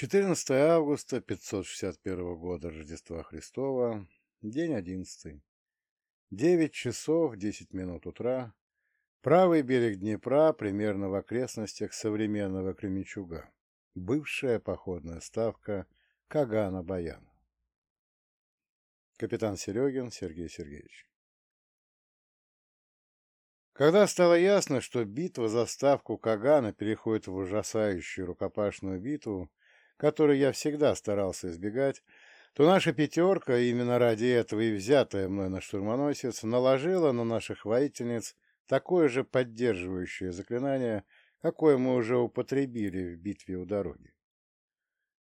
14 августа 561 года Рождества Христова, день 11. 9 часов 10 минут утра. Правый берег Днепра, примерно в окрестностях современного Кременчуга. Бывшая походная ставка Кагана-Баяна. Капитан Серегин Сергей Сергеевич. Когда стало ясно, что битва за ставку Кагана переходит в ужасающую рукопашную битву, которой я всегда старался избегать, то наша пятерка, именно ради этого и взятая мной на штурмоносец, наложила на наших воительниц такое же поддерживающее заклинание, какое мы уже употребили в битве у дороги.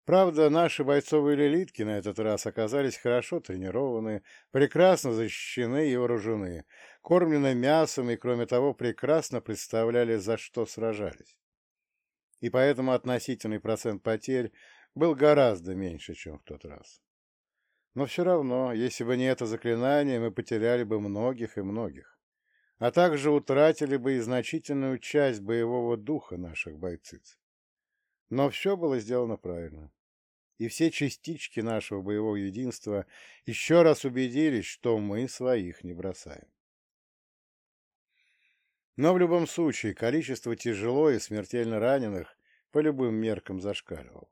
Правда, наши бойцовые лилитки на этот раз оказались хорошо тренированы, прекрасно защищены и вооружены, кормлены мясом и, кроме того, прекрасно представляли, за что сражались и поэтому относительный процент потерь был гораздо меньше, чем в тот раз. Но все равно, если бы не это заклинание, мы потеряли бы многих и многих, а также утратили бы и значительную часть боевого духа наших бойциц. Но все было сделано правильно. И все частички нашего боевого единства еще раз убедились, что мы своих не бросаем. Но в любом случае количество тяжело и смертельно раненых по любым меркам зашкаливало.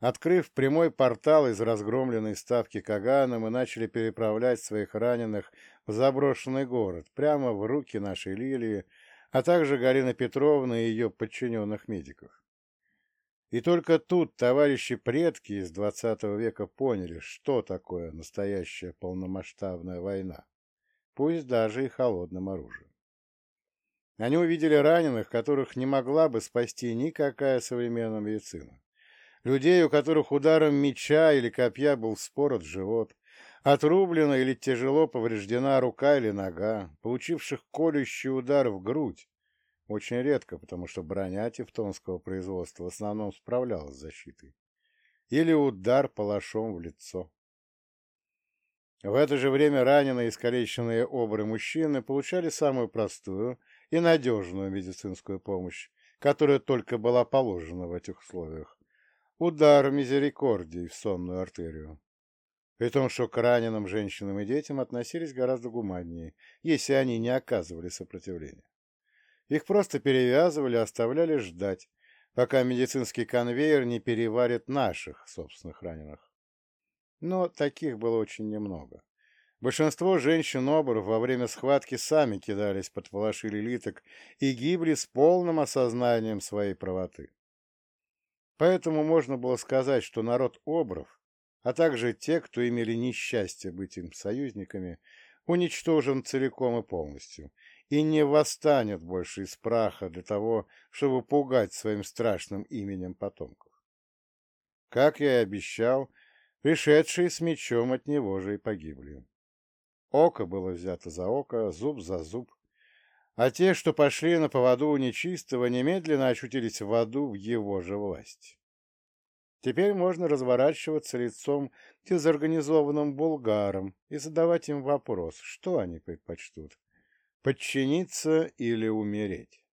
Открыв прямой портал из разгромленной ставки Кагана, мы начали переправлять своих раненых в заброшенный город, прямо в руки нашей Лилии, а также Галины Петровны и ее подчиненных медиков. И только тут товарищи предки из XX века поняли, что такое настоящая полномасштабная война, пусть даже и холодным оружием. Они увидели раненых, которых не могла бы спасти никакая современная медицина. Людей, у которых ударом меча или копья был спорот живот, отрублена или тяжело повреждена рука или нога, получивших колющий удар в грудь, очень редко, потому что броня тевтонского производства в основном справлялась с защитой, или удар палашом в лицо. В это же время раненые и искалеченные обры мужчины получали самую простую и надежную медицинскую помощь, которая только была положена в этих условиях. Удар мизерикордии в сонную артерию. При том, что к раненым женщинам и детям относились гораздо гуманнее, если они не оказывали сопротивления. Их просто перевязывали, оставляли ждать, пока медицинский конвейер не переварит наших собственных раненых. Но таких было очень немного. Большинство женщин-оборов во время схватки сами кидались под фалаши лилиток и гибли с полным осознанием своей правоты. Поэтому можно было сказать, что народ обров, а также те, кто имели несчастье быть им союзниками, уничтожен целиком и полностью, и не восстанет больше из праха для того, чтобы пугать своим страшным именем потомков. Как я и обещал, пришедшие с мечом от него же и погибли. Око было взято за око, зуб за зуб. А те, что пошли на поводу у нечистого, немедленно очутились в аду в его же власти. Теперь можно разворачиваться лицом к дезорганизованным булгарам и задавать им вопрос, что они предпочтут – подчиниться или умереть.